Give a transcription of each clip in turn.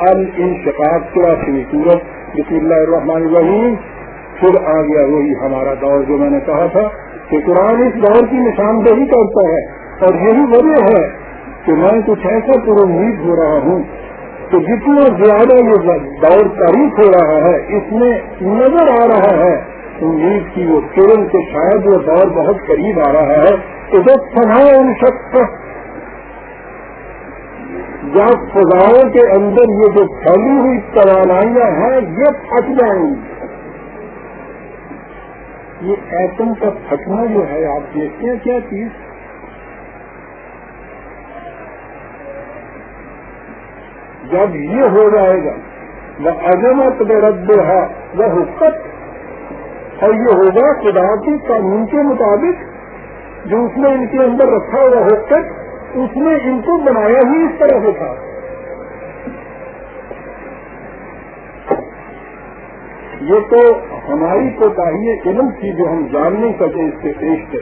ال ان شکاف بسم اللہ الرحمن الرحیم۔ پھر آ گیا وہی ہمارا دور جو میں نے کہا تھا کہ قرآن اس دور کی نشاندہی کرتا ہے اور یہی وجہ ہے کہ میں کچھ ایسا پر امید ہو رہا ہوں کہ جتنا زیادہ یہ دور تاریخ ہو رہا ہے، اس میں نظر آ رہا ہے، امید کی وہ کرن کے شاید وہ دور بہت قریب آ رہا ہے۔ تو جب سنا ان شخص جب فضاؤں کے اندر یہ جو پھیلی ہوئی توانائیاں ہیں، یہ پھٹ جائیں گی۔ یہ ایٹم کا پھٹنا جو ہے، آپ دیکھتے ہیں کیا چیز؟ جب یہ ہو جائے گا وہ عظمت میں رد ہے وہ حکت اور یہ ہوگا خدا کی قانون کے مطابق، جو اس نے ان کے اندر رکھا ہوا حکت اس نے ان کو بنایا ہی اس طرح سے تھا۔ یہ تو ہماری کو چاہیے علم تھی جو ہم جان نہیں سکے اس کے پیش سے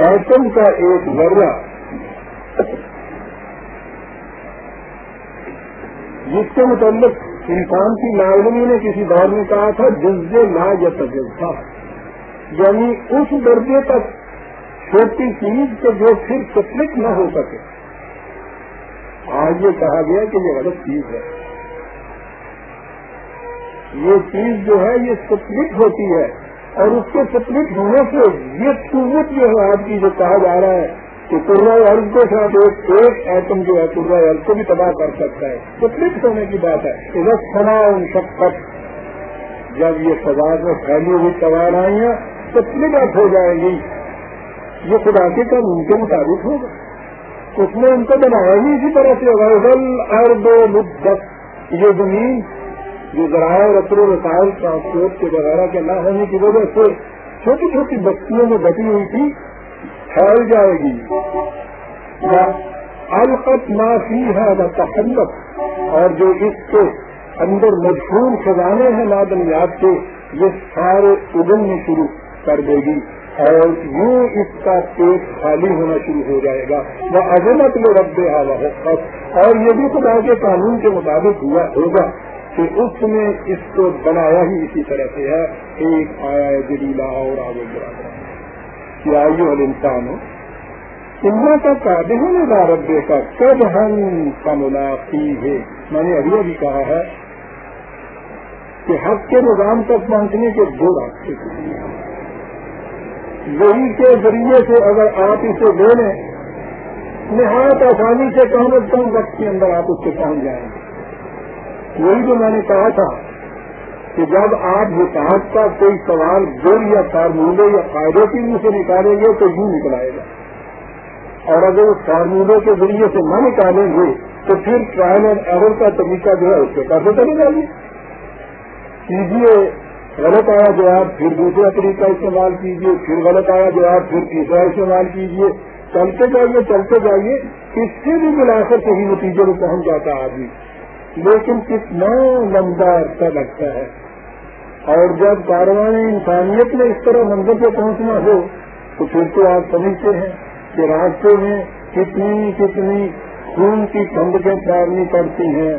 ایٹم کا ایک ذرہ جس کے متعلق انسان کی ناعلمی نے کسی دور میں کہا تھا جزے لا یا تجربہ یعنی اس درجے تک چھوٹی چیز کے جو پھر سپلٹ نہ ہو سکے۔ آج یہ کہا گیا کہ یہ غلط چیز ہے۔ یہ چیز جو ہے، یہ سپلٹ ہوتی ہے۔ اور اس کے سپلٹ ہونے سے یہ قوت جو ہے آج کی جو کہا جا رہا ہے کہ قرا ارض کے ساتھ ایک ایک ایٹم جو ہے قرا ارض کو بھی تباہ کر سکتا ہے۔ سپلٹ ہونے کی بات ہے۔ ادھر سنا ان شکت جب یہ سزا میں پھیلی ہوئی توانائیاں سپلٹ ہو جائے گی۔ یہ خدا کے قانون کے مطابق ہوگا۔ اس نے ان کو بنایا ہی اسی طرح سے غزل ارب مدت۔ یہ زمین، جو ذرائع رسر و رسائل ٹرانسپورٹ کے وغیرہ کے نہ ہونے کی وجہ سے چھوٹی چھوٹی بستیوں میں بٹی ہوئی تھی، پھیل جائے گی۔ القت معافی ہے نہ تحلت اور جو اس کے اندر مشہور خزانے ہیں، نادنیات کے، یہ سارے اگلنے شروع کر دے گی۔ اور یوں اس کا پیٹ خالی ہونا شروع ہو جائے گا۔ وہ عظمت میں رب دے اور یہ بھی خدا کے قانون کے مطابق ہوا ہوگا کہ اس نے اس کو بنایا ہی اسی طرح سے ہے۔ ایک آیا جلیلا اور آگے برابر کیا آئیے والے انسان ہو انہیں کا قابل ہونے کا رب کا کب ہم کا ملاقی ہے میں نے ابھی ابھی کہا ہے کہ حق کے نظام تک پہنچنے کے دو راستے وہی کے ذریعے سے اگر آپ اسے لے لیں، نہایت آسانی سے کم از کم وقت کے اندر آپ اس سے پہنچ جائیں گے۔ وہی جو میں نے کہا تھا کہ جب آپ حکاحت کا کوئی سوال گول یا فارمولے یا فائدے کی منہ سے نکالیں گے تو یوں نکلائے گا۔ اور اگر اس فارمولے کے ذریعے سے نہ نکالیں گے تو پھر ٹرائل اینڈ ایور کا طریقہ جو ہے، اس کے کیسے چلے جائیے کیجیے غلط آیا جواب، پھر دوسرا طریقہ استعمال کیجیے پھر غلط آیا جواب، پھر تیسرا استعمال کیجیے چلتے جائیے چلتے جائیے، اس سے بھی ملا کر صحیح نتیجے میں پہنچ جاتا آدمی۔ لیکن کتنا لمبا عرصہ لگتا ہے؟ اور جب کاروان انسانیت میں اس طرح منظر پہ پہنچنا ہو، تو پھر تو آپ سمجھتے ہیں کہ راستے میں کتنی کتنی خون کی ٹھنڈکیں پھیلنی پڑتی ہیں،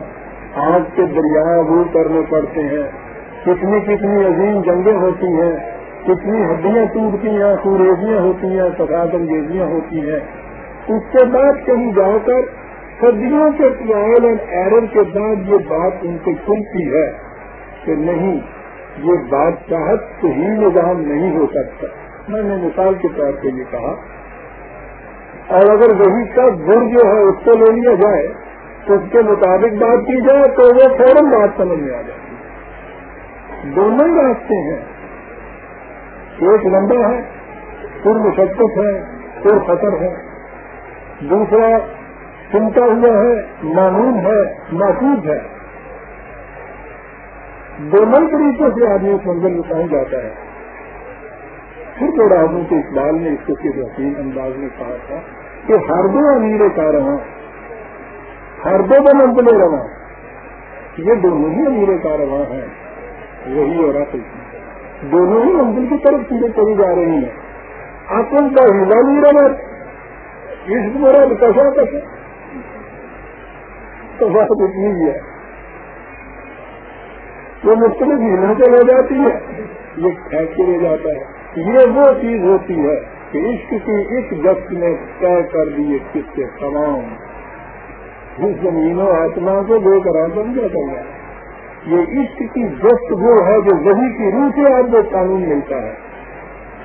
آگ کے دریا عبور کرنے پڑتے ہیں۔ کتنی کتنی عظیم جنگیں ہوتی ہیں، کتنی ہڈیاں ٹوٹتی ہیں سوریزیاں ہوتی ہیں سفاد انگیزیاں ہوتی ہیں۔ اس کے بعد کہیں جا کر سردیوں کے ٹرائل اینڈ ایرر کے بعد یہ بات ان کو کھلتی ہے کہ نہیں، یہ بات چاہت صحیح نظام نہیں ہو سکتا۔ میں نے مثال کے طور پہ یہ کہا۔ اور اگر وہی کا گڑ جو ہے، اس کو لے لیا جائے، تو اس کے مطابق بات کی جائے تو وہ فوراً بات سمجھ میں آ جائے۔ دونوں ہی راستے ہیں۔ ایک لمبا ہے پھر مشقت ہے پھر خطر ہے۔ دوسرا چنتا ہوا ہے معلوم ہے محفوظ ہے۔ دونوں طریقے سے آدمی اس منزل میں پہنچ جاتا ہے۔ پھر جو راجوں کے اقبال نے اس کو کس حسین انداز میں کہا تھا کہ ہر دو امیر کا رہا، ہر دو منزلیں رواں یہ دونوں ہی امیر کا رواں ہیں۔ وہی اور اصل دونوں ہی منزل کی طرف چیزیں چلی جا رہی ہیں۔ اصل کا ہلا نہیں رہا۔ اس مرد کسا کسا تو بہت اتنی ہے۔ وہ مختلف محنتیں ہو جاتی ہے۔ یہ پھینک کے لے جاتا ہے۔ یہ وہ چیز ہوتی ہے کہ عشق کی اس جس نے طے کر دیے کس کے تمام۔ جس زمینوں آتما کو دو کرا سمجھا کرنا یہ عشق کی جست وہ ہے جو وہی کی روح سے آپ کو قانون ملتا ہے۔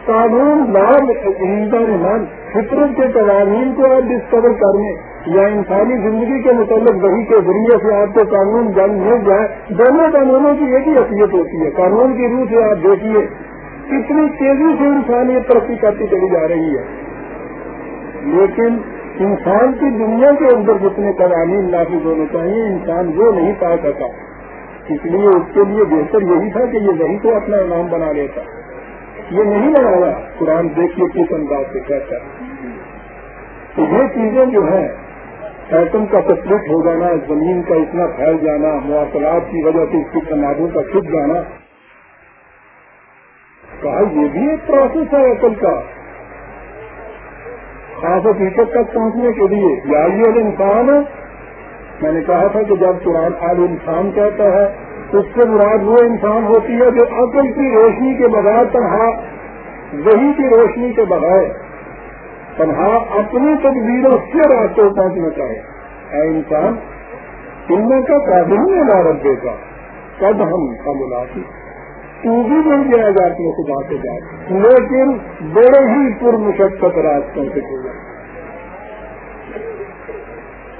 قانون لال ایمان، فطرت کے قوانین کو آپ ڈسکور کرنے، یا انسانی زندگی کے متعلق وہی کے ذریعے سے آپ کو قانون جان مل جائے، دونوں قانونوں کی ایک ہی حیثیت ہوتی ہے۔ قانون کی روح سے آپ دیکھیے کتنی تیزی سے انسانیت ترقی کرتی چلی جا رہی ہے۔ لیکن انسان کی دنیا کے اندر جتنے قوانین نافذ ہونے چاہیے، انسان وہ نہیں پا سکا۔ اس لیے اس کے لیے بہتر یہی تھا کہ یہ وہی کو اپنا انعام بنا لیتا۔ یہ نہیں بنایا۔ قرآن دیکھیے کس انداز سے کہتا۔ ہے تو یہ چیزیں جو ہیں، ایٹم کا تصویر ہو جانا، زمین کا اتنا پھیل جانا، مواصلات کی وجہ سے اس کی تنازع کا چھپ جانا۔ کہا، یہ بھی ایک پروسیس ہے ایٹم کا۔ خاص حقیقت تک پہنچنے کے لیے۔ یا یہ انسان میں نے کہا تھا کہ جب قرآن آج انسان کہتا ہے، اس سے مراد وہ انسان ہوتی ہے جو عقل کی روشنی کے بغیر تنہا، وہی کی روشنی کے بغیر تنہا اپنی تدبیروں سے راستے پہنچنا چاہے اے انسان، ان میں کا قابل نہیں عمارت دے گا کب ہم کا ملاقی تو بھی مل جائے گا اپنے خدا سے جاتے لیکن بڑے ہی پر مشقت راستوں سے گزر۔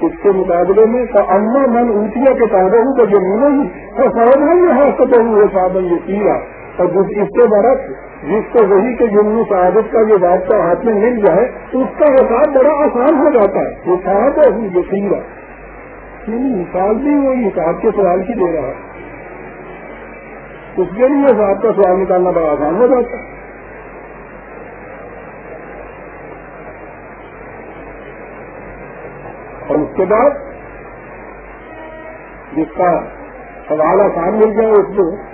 اس کے مقابلے میں اما من اونچیا کے پاگے ہوں تو زمینوں ہی اور سہد ہے یہ حاصل ہوئے یہ کیا۔ اور اس کے برعکس، جس کو وہی کے جمن شہادت کا یہ واقعہ ہاتھ میں مل جائے تو اس کا حساب بڑا آسان ہو جاتا ہے۔ وہ صاحب ہے، یہ سیرا یعنی مثال بھی وہ حساب کے سوال کی دے رہا ہے۔ اس کے لیے حساب کا سوال نکالنا بڑا آسان ہو جاتا ہے۔ اور اس کے بعد جس کا سوال آسان مل جائے اس کو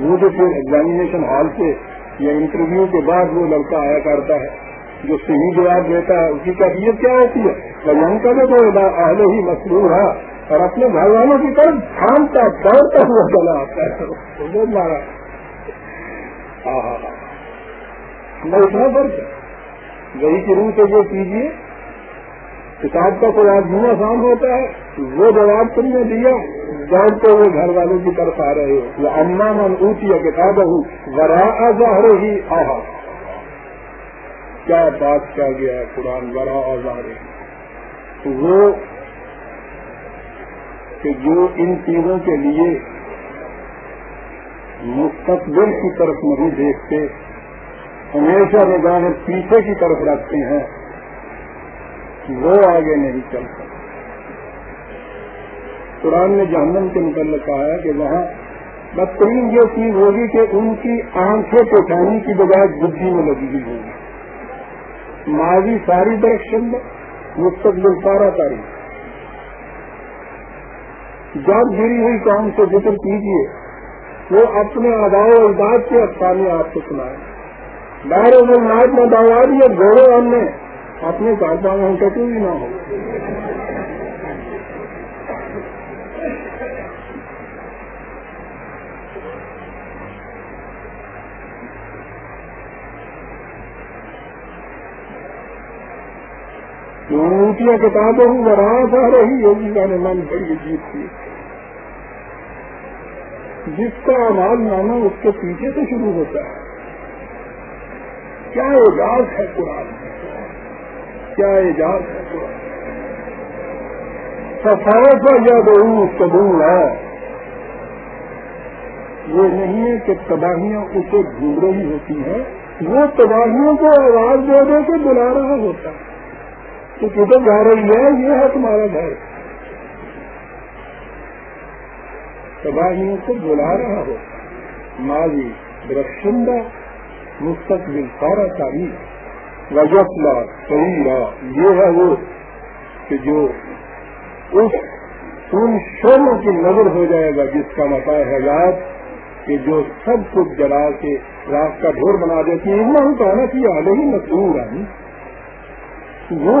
وہ جو پھر ایگزامینیشن ہال سے یا انٹرویو کے بعد وہ لڑکا آیا کرتا ہے، جو صحیح جواب دیتا ہے، اس کی کیفیت کیا ہوتی ہے؟ بیان یعنی کا تو اہل ہی مصروف ہے اور اپنے گھر والوں کی طرف تھامتا دوڑتا ہوا چلا آتا ہے۔ مارا۔ میں اتنا فرق وہی کی روح سے جو کیجیے۔ کتاب کا کوئی آدمی آسان ہوتا ہے، وہ جواب تم نے دیا دوڑتے ہوئے گھر والوں کی طرف آ رہے ہو۔ وہ اما من اونچی کتاب ہوں ورا آزار ہی آہا کیا بات کیا گیا ہے قرآن ورا آزار وہ کہ جو ان چیزوں کے لیے مستقبل کی طرف نہیں دیکھتے، ہمیشہ نگاہیں پیچھے کی طرف رکھتے ہیں۔ وہ آگے نہیں چل سکتے قرآن نے جہنم کے متعلق کہا ہے کہ وہاں بدترین یہ چیز ہوگی کہ ان کی آنکھیں پہچانے کی بجائے بدھی میں لگی ہوئی ہوگی۔ ماضی ساری درخشن مستقبل سارا تاریخ جب گری ہوئی کام سے ذکر کیجیے وہ اپنے آدھاؤ اجداد کے افسانے آپ کو سنائے۔ باہر میں دعوا دیا گھوڑے ہم نے اپنے کاربار میں کٹو بھی نہ ہو۔ اونچیاں کتابیں ہوں ناراض آ رہی ہوگی کا نے من بڑی جیت تھی جس کا آواز نامہ اس کے پیچھے سے شروع ہوتا ہے۔ کیا اعجاز ہے قرآن میں؟ کیا ایجاد ہے سفارت یا بہو قبول ہے۔ یہ نہیں ہے کہ تباہیاں اسے ڈھونڈ رہی ہوتی ہیں۔ وہ تباہیوں کو آواز دے دے کے بلا رہا ہوتا ہے۔ تو کدھر جا رہی ہے؟ یہ ہے تمہارا گھر۔ تباہیوں کو بلا رہا ہوتا ماضی، درخشندہ، مستقبل، سارا تاریخ وجفلا صحیح یہ ہے وہ کہ جو اس ان شرموں کی نظر ہو جائے گا جس کا مسائل ہے یاد، کہ جو سب کچھ جلا کے راست کا ڈھور بنا دیتی ہے۔ اتنا ہم کہنا کہ آلے ہی مشہور ہے وہ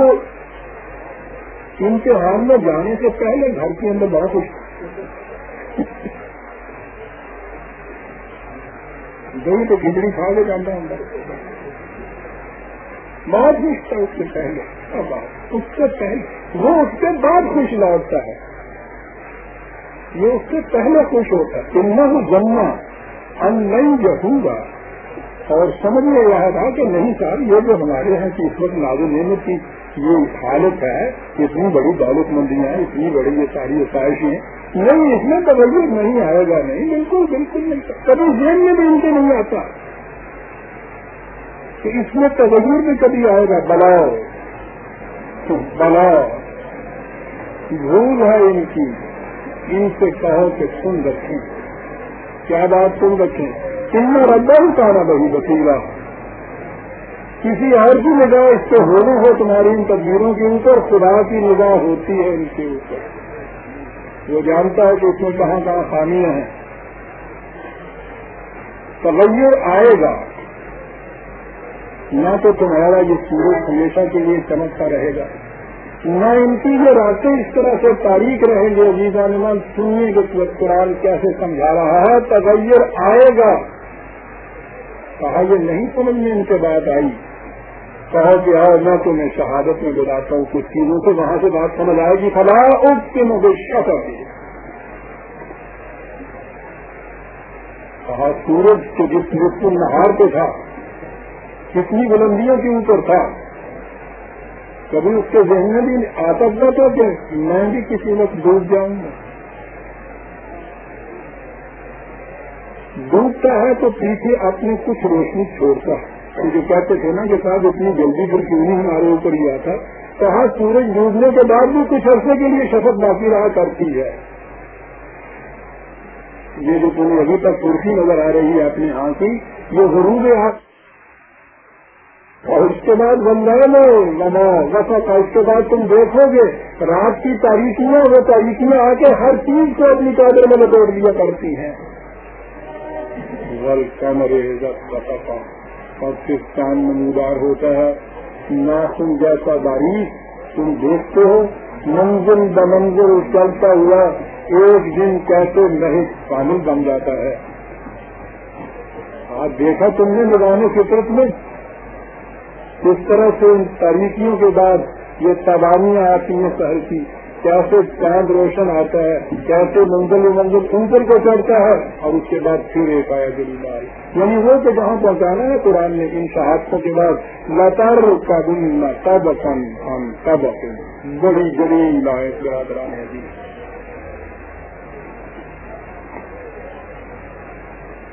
امتحان میں جانے سے پہلے گھر کے اندر بہت کچھ دہی تو کھچڑی کھا کے جانا اندر بہت خوش تھا اس سے پہلے اس سے پہلے وہ اس کے بعد خوش لوٹتا ہے۔ یہ اس سے پہلے خوش ہوتا ہے۔ کہ جمنا ہم نہیں جہوں اور سمجھ میں یہ تھا کہ نہیں صاحب، یہ جو ہمارے یہاں کی اس وقت نازل نعمت کی یہ حالت ہے، اتنی بڑی دولت مندیاں اتنی بڑی یہ ساری آسائشیں نہیں، اس میں توجہ نہیں آئے گا، نہیں، بالکل بالکل نہیں۔ کبھی ذہن میں بھی ان کے نہیں آتا۔ کہ اس میں توجہ بھی کبھی آئے گا بلاؤ بلاؤ بھول ہے ان کی۔ ان سے کہو کہ سن رکھیں۔ کیا بات سن رکھیں؟ ان میں ربا ہی کہنا بہی بکیلا کسی اور کی نگاہ اس سے ہونی ہو تمہاری ان تصویروں کے اوپر خدا کی نگاہ ہوتی ہے ان کے اوپر۔ وہ جانتا ہے کہ اس میں کہاں کہاں خامیاں ہیں تغیر آئے گا۔ نہ تو تمہارا یہ سورج ہمیشہ کے لیے چمکتا رہے گا، نہ ان کی جو راتیں اس طرح سے تاریخ رہیں گے، عزیز عالمان سننے کے قرآن کیسے سمجھا رہا ہے، تغیر آئے گا۔ کہا، یہ نہیں سمجھ میں ان کے بات آئی۔ کہا کہ ہاں، آؤ میں تمہیں شہادت میں بتاتا ہوں، کچھ چیزوں سے وہاں سے بات سمجھ آئے گی۔ فلا اس کے مجھے شفا کہا، سورج کے جس جس نہار پہ تھا کتنی بلندیوں کے اوپر تھا؟ کبھی اس کے ذہن میں بھی آتا نہ تھا کہ میں بھی کسی وقت ڈوب جاؤں گا۔ ڈوبتا ہے تو پیچھے اپنی کچھ روشنی چھوڑتا ہے۔ جو کہتے تھے نا کہ صاحب اتنی جلدی پھر کیوں نہیں ہمارے اوپر ہی آتا؟ کہا، سورج ڈوبنے کے بعد بھی کچھ عرصے کے لیے شفت باقی رہا کرتی ہے۔ یہ جو تمہیں ابھی تک کرسی نظر آ رہی ہے اپنے ہاں کی یہ ضرور ہے کے بعد بندہ لما وسا کا اس کے بعد تم دیکھو گے، رات کی تاریخیاں، وہ تاریخیاں آ کے ہر چیز کو اپنی قدر میں لپوڑ دیا کرتی ہیں۔ پاکستان نمودار ہوتا ہے۔ ناخن جیسا باریک، تم دیکھتے ہو، منزل بمنزل چلتا ہوا ایک دن کیسے نہیں پانی بن جاتا ہے۔ آج دیکھا تم نے نگانے فطرت میں؟ کس طرح سے ان تاریخیوں کے بعد یہ تبانیاں آتی ہیں شہر کی۔ کیسے چاند روشن آتا ہے کیسے منزل منزل اوپر کو چڑھتا ہے اور اس کے بعد پھر ایک آیا گری یعنی وہ کہ جہاں پہنچانا ہے قرآن نے ان شہادتوں کے بعد۔ لطار کا دن تب فن ہم تب بڑی جڑی لائق برادران ہے جی۔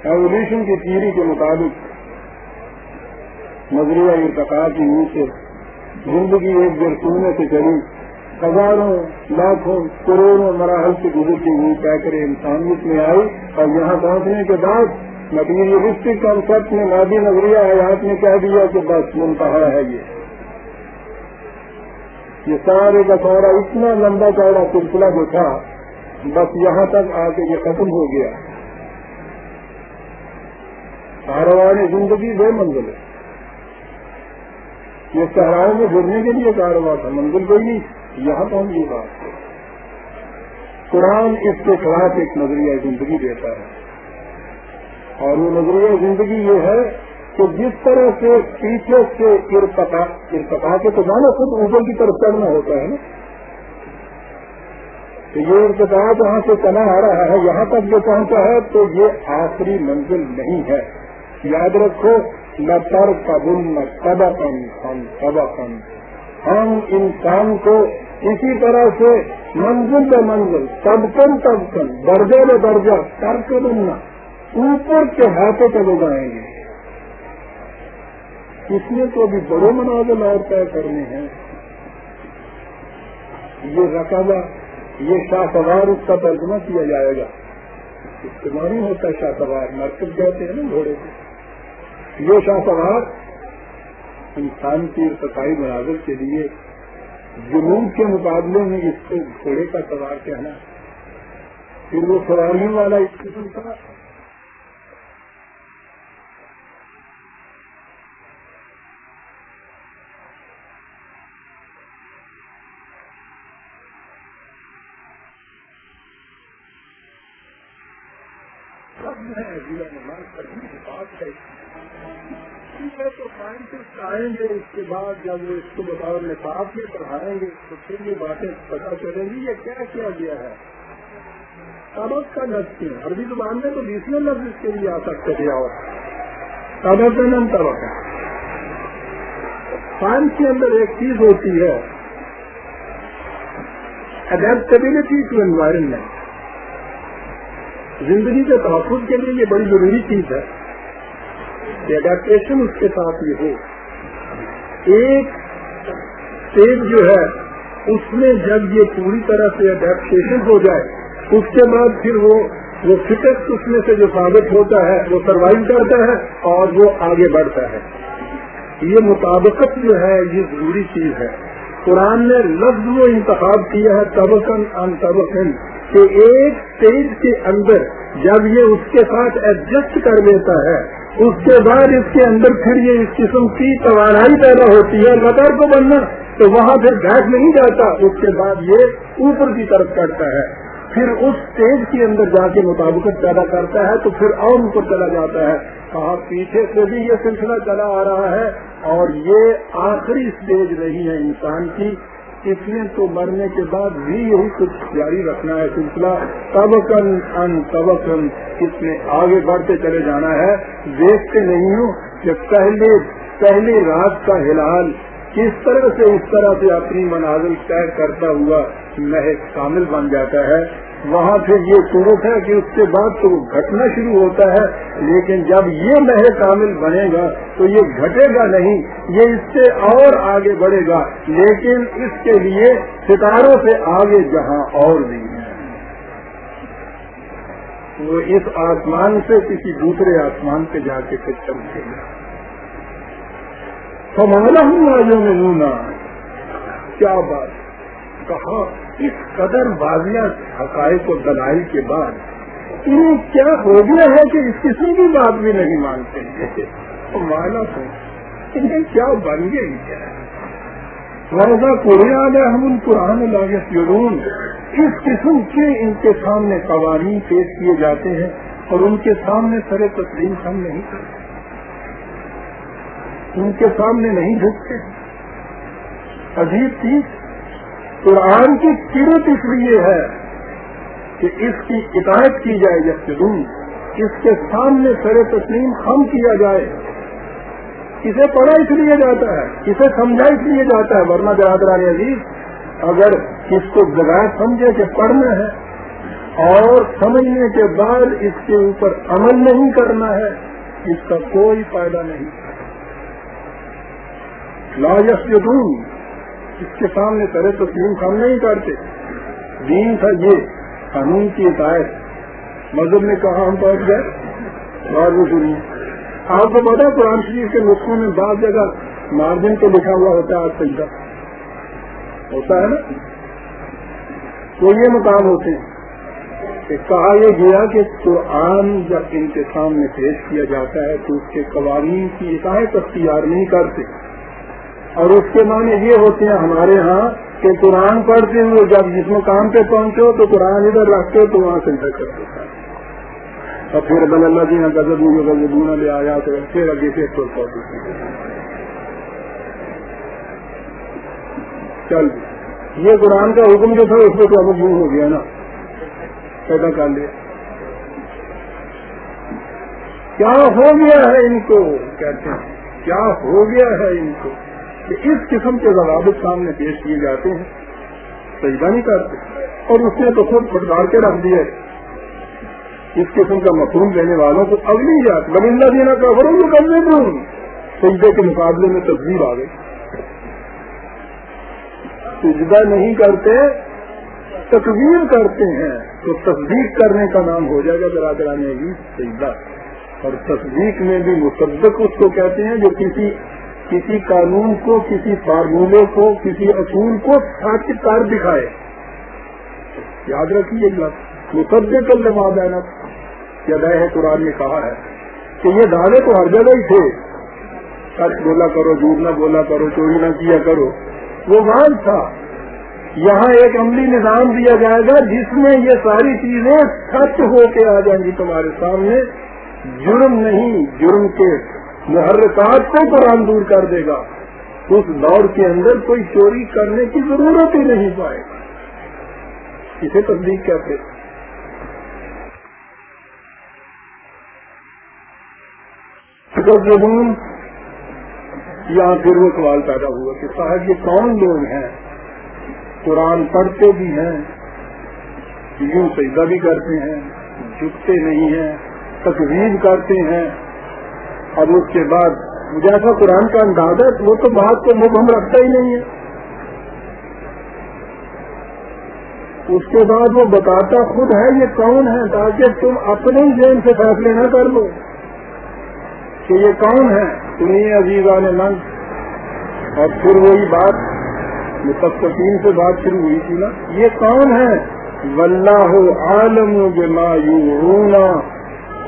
ایولیوشن کی تھیری کے مطابق نظریہ ارتقا کی نیچے سے زندگی ایک دیر سننے سے چلی۔ ہزاروں، لاکھوں، کروڑوں مراحل سے گزرتی ہوئی طے کرے انسانیت میں آئی اور یہاں پہنچنے کے بعد مٹیریلسٹک کانسپٹ میں مادی نظریہ حیات نے کہہ دیا کہ بس منتہا ہے یہ۔ یہ سارے کا سارا اتنا لمبا چوڑا سلسلہ جو تھا، بس یہاں تک آ کے یہ ختم ہو گیا۔ کاروبار زندگی بے منزل ہے۔ یہ صحراؤں میں جڑنے کے لیے کاروبار تھا، منزل کوئی نہیں، یہاں پہنچ گئی بات قرآن اس کے خلاف ایک نظریہ زندگی دیتا ہے۔ اور وہ نظریہ زندگی یہ ہے کہ جس طرح سے پیچھے سے ارتقا ارتقا کے تو جانا خود اوپر کی طرف چڑھنا ہوتا ہے نا۔ تو یہ ارتقا جہاں سے چلا آ رہا ہے، یہاں تک جو پہنچا ہے، تو یہ آخری منزل نہیں ہے۔ یاد رکھو نہ تر قبل نہ سبقن ہم سبقن ہم انسان کو اسی طرح سے منزل بے منزل تب کن تب کن درجہ کر کے بننا اوپر کے ہاتھوں چلے جائیں گے۔ اس لیے تو ابھی بڑے مناظر اور طے کرنے ہیں۔ یہ رقبہ، یہ شاہ سوار، اس کا ترجمہ کیا جائے گا۔ استعمال ہوتا ہے شاہ سوار، مرکز کہتے ہیں نا گھوڑے سے یہ شاہ سوار انسان کی ارتقائی مناظر کے لیے جنوب کے مقابلے میں اس کو گھوڑے کا سوار کہنا پھر وہ سواریوں والا اس قسم کا لفظ ہے ضلع نماز کا بھی بات ہے تو سائنٹسٹ آئیں گے اس کے بعد جب وہ اس کو بطور نصاب میں پڑھائیں گے، تو پھر یہ باتیں پتا چلیں گی، یہ کیا کیا گیا ہے۔ سبق کا لفظ کیا؟ عربی زبان میں تو بیسویں لفظ اس کے لیے آ سکتے تھے، اور سبق کا نام سبق ہے۔ سائنس کے اندر ایک چیز ہوتی ہے اڈیپٹیبلٹی ٹو انوائرمنٹ زندگی کے تحفظ کے لیے یہ بڑی ضروری چیز ہے کہ اڈیپٹیشن اس کے ساتھ یہ ہو۔ ایک اسٹیج جو ہے، اس میں جب یہ پوری طرح سے اڈیپٹیشن ہو جائے، اس کے بعد پھر وہ وہ فٹس اس میں سے جو ثابت ہوتا ہے، وہ سروائو کرتا ہے اور وہ آگے بڑھتا ہے۔ یہ مطابقت جو ہے، یہ ضروری چیز ہے۔ قرآن نے لفظ وہ انتخاب کیا ہے تبکن ان تبکن کہ ایک اسٹیج کے اندر جب یہ اس کے ساتھ ایڈجسٹ کر لیتا ہے اس کے بعد اس کے اندر پھر یہ اس قسم کی توانائی پیدا ہوتی ہے لطر کو بننا، تو وہاں پھر بیٹھ نہیں جاتا، اس کے بعد یہ اوپر کی طرف کرتا ہے۔ پھر اس اسٹیج کے اندر جا کے مطابقت پیدا کرتا ہے، تو پھر اور اوپر چلا جاتا ہے۔ کہا پیچھے سے بھی یہ سلسلہ چلا آ رہا ہے اور یہ آخری اسٹیج نہیں ہے انسان کی۔ اس نے تو مرنے کے بعد بھی یہی کچھ جاری رکھنا ہے سلسلہ۔ تبکن ان تبکن اس میں آگے بڑھتے چلے جانا ہے۔ دیکھتے نہیں ہوں کہ پہلے پہلی رات کا ہلال کس طرح سے اس طرح سے اپنی مناظر طے کرتا ہوا محض کامل بن جاتا ہے۔ وہاں پھر یہ صورت ہے کہ اس کے بعد تو گھٹنا شروع ہوتا ہے، لیکن جب یہ محض کامل بنے گا تو یہ گھٹے گا نہیں، یہ اس سے اور آگے بڑھے گا، لیکن اس کے لیے ستاروں سے آگے جہاں اور نہیں ہے۔ وہ اس آسمان سے کسی دوسرے آسمان پہ جا کے پھر چمکے گا سمانا ہوں راجوں میں لونا کیا بات۔ کہا، اس قدر واضح حقائق و دلائی کے بعد انہیں کیا ہو گیا ہے کہ اس قسم کی بات بھی نہیں مانتے مانا تو انہیں کیا بن گئی کیا ورزہ کوریہ ہم ان قرآن لاگت یون اس قسم کے ان کے سامنے قوانین پیش کیے جاتے ہیں اور ان کے سامنے سر تسلیم ہم نہیں کرتے۔ ان کے سامنے نہیں جھکتے۔ عجیب چیز قرآن کی قرت اس لیے ہے کہ اس کی اطاعت کی جائے جب اس کے سامنے سر تسلیم خم کیا جائے۔ اسے پڑھا اس لیے جاتا ہے، اسے سمجھا اس لیے جاتا ہے۔ ورنہ برادران عزیز، اگر اس کو بغیر سمجھے کہ پڑھنا ہے اور سمجھنے کے بعد اس کے اوپر عمل نہیں کرنا ہے، اس کا کوئی فائدہ نہیں۔ لا یسجدون اس کے سامنے کرے تو تین کام نہیں کرتے۔ دین تھا یہ، قانون کی اطاعت۔ مذہب نے کہا ہم پہنچ گئے بعض وہ سنیے آپ کو پتا قرآن شریف کے نسخوں میں بعض جگہ مارجن پہ لکھا ہوا ہوتا ہے آج سجدہ ہوتا ہے نا؟ تو یہ مقام ہوتے ہیں کہ کہا یہ گیا کہ قرآن جب ان کے سامنے پیش کیا جاتا ہے تو اس کے قوانین کی اطاعت اختیار نہیں کرتے۔ اور اس کے معنی یہ ہوتے ہیں ہمارے ہاں کہ قرآن پڑھتے ہوئے جب جس مقام پہ پہنچو تو قرآن ادھر رکھتے ہو تو وہاں سے ادھر کر دیتا اور پھر بل اللہ جی غزب غزبونا لے آیا تو پھر اگے سے چل، یہ قرآن کا حکم جو تھا اس میں تو اب ہو گیا نا۔ پیدا کر لیا۔ کیا ہو گیا ہے ان کو؟ کہتے ہیں، کیا ہو گیا ہے ان کو؟ کہ اس قسم کے ضوابط سامنے پیش کیے جاتے ہیں۔ سجدہ نہیں کرتے اور اس نے تو خود پھٹکار کے رکھ دیا اس قسم کا مفہوم دینے والوں کو اگلی جات اللہ دینا کا ورن کرنے دوں۔ سجدے کے مقابلے میں تصویر آ گئی۔ سجدہ نہیں کرتے تقویر کرتے ہیں۔ تو تصدیق کرنے کا نام ہو جائے گا برادرانی سجدہ۔ اور تصدیق میں بھی مصدق اس کو کہتے ہیں جو کسی کسی قانون کو، کسی فارمولے کو، کسی اصول کو ساتھ کر دکھائے۔ یاد رکھیے مقدے کل لما دینا یا ہے قرآن نے کہا ہے کہ یہ دعوے تو ہر جگہ ہی تھے۔ سچ بولا کرو، جھوٹ نہ بولا کرو، چوری نہ کیا کرو۔ وہ وہاں تھا۔ یہاں ایک عملی نظام دیا جائے گا جس میں یہ ساری چیزیں سچ ہو کے آ جائیں گی تمہارے سامنے۔ جرم نہیں، جرم کے محرکات کو قرآن دور کر دے گا۔ اس دور کے اندر کوئی چوری کرنے کی ضرورت ہی نہیں پائے گا۔ اسے تصدیق کہتے زبون یہاں پھر وہ سوال پیدا ہوا کہ صاحب یہ کون لوگ ہیں؟ قرآن پڑھتے بھی ہیں، یوں سجدہ بھی کرتے ہیں، جھکتے نہیں ہیں تقریب کرتے ہیں۔ اور اس کے بعد جیسا قرآن کا انداز ہے، وہ تو بات کو مبہم رکھتا ہی نہیں ہے۔ اس کے بعد وہ بتاتا خود ہے یہ کون ہے، تاکہ تم اپنے ذہن سے فیصلے نہ کر لو کہ یہ کون ہے۔ تمہیں عزیزہ نے من اور پھر وہی بات، متفقین سے بات شروع ہوئی تھی نا۔ یہ کون ہے؟ واللہ عالم بما یورون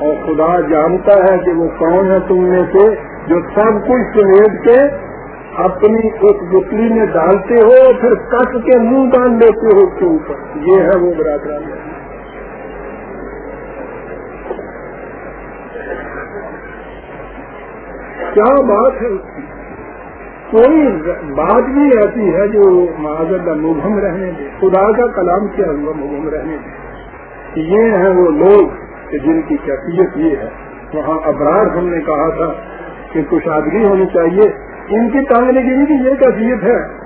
اور خدا جانتا ہے کہ وہ کون ہے تم میں سے جو سب کچھ سمیٹ کے اپنی اس بکلی میں ڈالتے ہو پھر کس کے منہ باندھ لیتے ہو اس کے اوپر؟ یہ ہے وہ برادران کیا بات ہے اس کی؟ کوئی بات بھی ایسی ہے جو معذر مبہم رہنے دے، خدا کا کلام کیا ہوا مبہم رہنے دے؟ یہ ہیں وہ لوگ۔ کہ جن کی کیفیت یہ ہے، وہاں ابرار ہم نے کہا تھا کہ کچھ ہونی چاہیے، ان کی ٹانگنے کی بھی یہ کیفیت ہے۔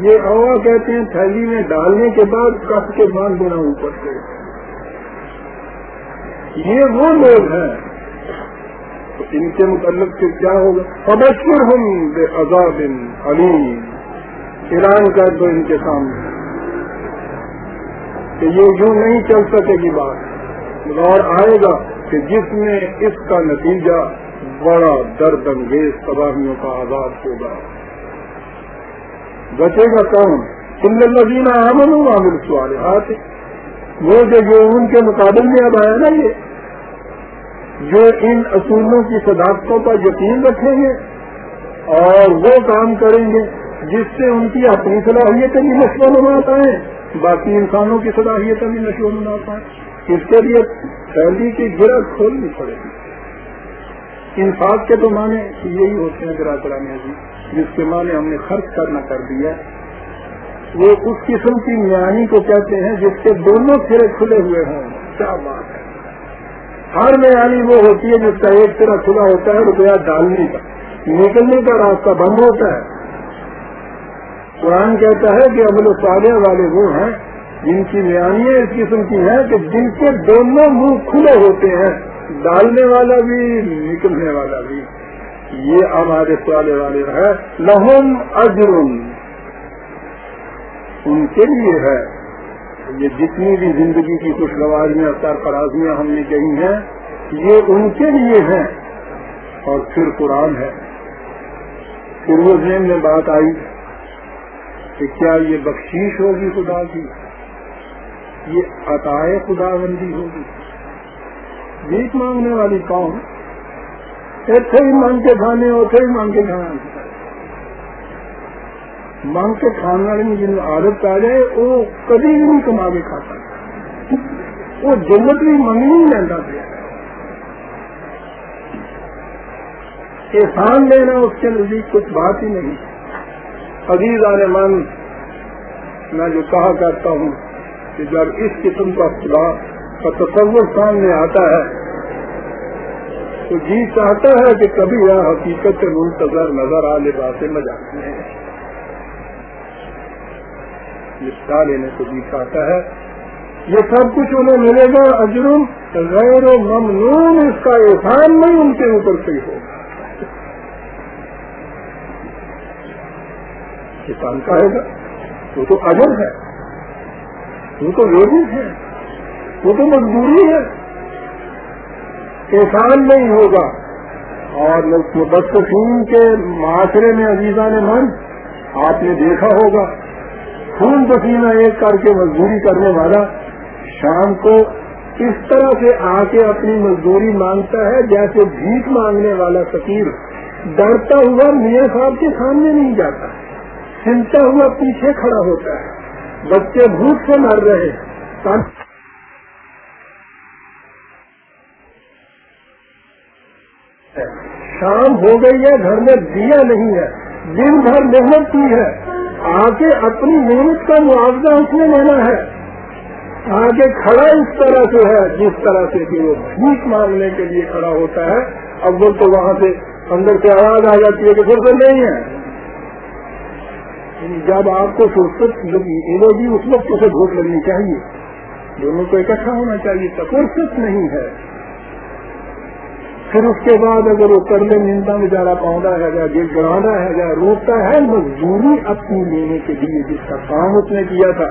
یہ ہوا کہتے ہیں، تھیلی میں ڈالنے کے بعد کس کے باندھ دینا اوپر سے۔ یہ وہ لوگ ہیں، تو ان کے متعلق پھر کیا ہوگا؟ ابشر ہم بے عذاب علیم۔ ایران کر دو ان کے سامنے۔ کہ یہ یوں نہیں چل سکے گی بات۔ اور آئے گا کہ جس میں اس کا نتیجہ بڑا درد انگیز تباہیوں کا آزاد ہوگا۔ بچے گا کون؟ تم لذینہ امن عامل سوال ہاتھ وہ جو ان کے مقابل میں اب آیا نا یہ۔ جو ان اصولوں کی صداقتوں پر یقین رکھیں گے اور وہ کام کریں گے جس سے ان کی اپنی صلاحیتیں بھی نشو نما پائیں باقی انسانوں کی صلاحیتیں بھی نشو نما پائیں اس کے لیے پہلی کی گرا کھولنی پڑے گی۔ انصاف کے تو معنی یہی ہوتے ہیں گرا کرانے جی جس کے معنی ہم نے خرچ کرنا کر دیا۔ وہ اس قسم کی میانی کو کہتے ہیں جس کے دونوں سرے کھلے ہوئے ہوں۔ کیا بات ہے؟ ہر میانی وہ ہوتی ہے جس کا ایک طرح کھلا ہوتا ہے، روپیہ ڈالنے کا۔ نکلنے کا راستہ بند ہوتا ہے۔ قرآن کہتا ہے کہ عمل صالح والے وہ ہیں، جن کی میانیاں اس قسم کی ہیں کہ جن کے دونوں منہ کھلے ہوتے ہیں، ڈالنے والا بھی، نکلنے والا بھی۔ یہ ہمارے سوالے والے ہے لہم اجرم ان کے لیے ہے۔ یہ جتنی بھی زندگی کی خوشگواریاں، سرفرازیاں ہم نے کہی ہیں، یہ ان کے لیے ہیں۔ اور پھر قرآن ہے۔ پھر وہ ذہن میں بات آئی۔ کہ کیا یہ بخشیش ہوگی خدا کی؟ یہ عطائے خدا بندی ہوگی۔ بھیک مانگنے والی کون ایسے ہی مانگ کے کھانے، اوتھے ہی مانگ کے کھانا۔ مانگ کے کھانے والے میں جن عادت آ جائے، وہ کبھی بھی نہیں کما کے کھاتا وہ جنت بھی منگنی نہیں لینا پہ احسان لینا اس کے نزدیک کچھ بات ہی نہیں۔ عزیز آنے من، میں جو کہا کرتا ہوں کہ جب اس قسم کا خدا کا تصور سامنے آتا ہے، تو جی چاہتا ہے کہ کبھی یہ حقیقت سے منتظر نظر آ لباس مزاق میں نپٹا لینے کو بھی چاہتا ہے۔ یہ سب کچھ انہیں ملے گا، اجرم غیر و ممنون، اس کا احسان نہیں ان کے اوپر سے ہوگا۔ کسان کا ہے گا وہ تو اجر ہے۔ وہ تو روزی ہے۔ وہ تو مجبوری ہے۔ احسان نہیں ہوگا۔ اور مبصفین کے معاشرے میں عزیزہ نے من، آپ نے دیکھا ہوگا۔ خون پسینہ ایک کر کے مزدوری کرنے والا شام کو اس طرح سے آ کے اپنی مزدوری مانگتا ہے جیسے بھیک مانگنے والا فقیر۔ ڈرتا ہوا میاں صاحب کے سامنے نہیں جاتا۔ چنتا ہوا پیچھے کھڑا ہوتا ہے۔ بچے بھوک سے مر رہے شام ہو گئی ہے، گھر میں دیا نہیں ہے۔ دن بھر محنت کی ہے۔ آگے اپنی محنت کا معاوضہ اس نے لینا ہے۔ آگے کھڑا اس طرح سے ہے، جس طرح سے کہ وہ بھوک مانگنے کے لیے کھڑا ہوتا ہے۔ اب وہ تو وہاں سے اندر سے آواز آ جاتی ہے کہ پھر تو نہیں ہے۔ یعنی جب آپ کو فرصت لگی اس وقت اسے بھوک لگنی چاہیے۔ دونوں کو اکٹھا ہونا چاہیے فرصت نہیں ہے۔ پھر اس کے بعد اگر وہ کرنے نندا میں جا رہا ہے گا گل گرانا ہے گا روکتا ہے، مزدوری اپنی لینے کے لیے جس کا کام اس نے کیا تھا،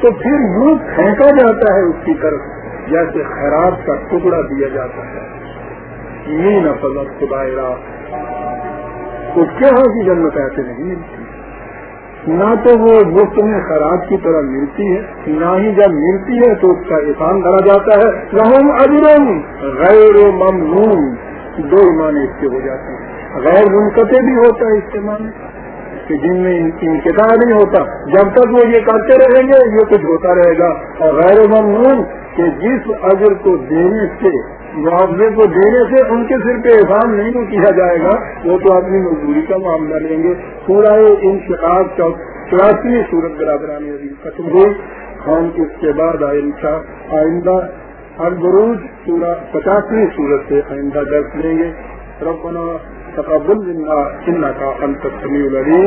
تو پھر یوں پھینکا جاتا ہے اس کی طرف، جیسے خیرات کا ٹکڑا دیا جاتا ہے۔ مین فضل خدائرا اس کے ہاں کی جنت ایسے نہیں ملتی؟ نہ تو وہ مفت میں خراب کی طرح ملتی ہے، نہ ہی جب ملتی ہے تو اس کا احسان کرا جاتا ہے۔ رحم اجرم غیر ممنون۔ دو ایمان اس کے ہو جاتے ہیں۔ غیر منقطع بھی ہوتا ہے اس کے معنی کہ جن میں انتظار نہیں ہوتا۔ جب تک وہ یہ کرتے رہیں گے، یہ کچھ ہوتا رہے گا۔ اور غیر ممنون کہ جس اجر کو دینے سے معاوضے کو دینے سے ان کے سر پہ احسان نہیں کیا جائے گا؟ وہ تو اپنی مزدوری کا معاملہ لیں گے۔ پورا ان شکایت چوراسی سورت برابرانی ابھی ختم ہوئی۔ ہم اس کے بعد آئندہ آئندہ البروج پورا پچاسویں سورت سے آئندہ درس لیں گے۔ ربنا تقبل زندہ چننا کا انت العلیم۔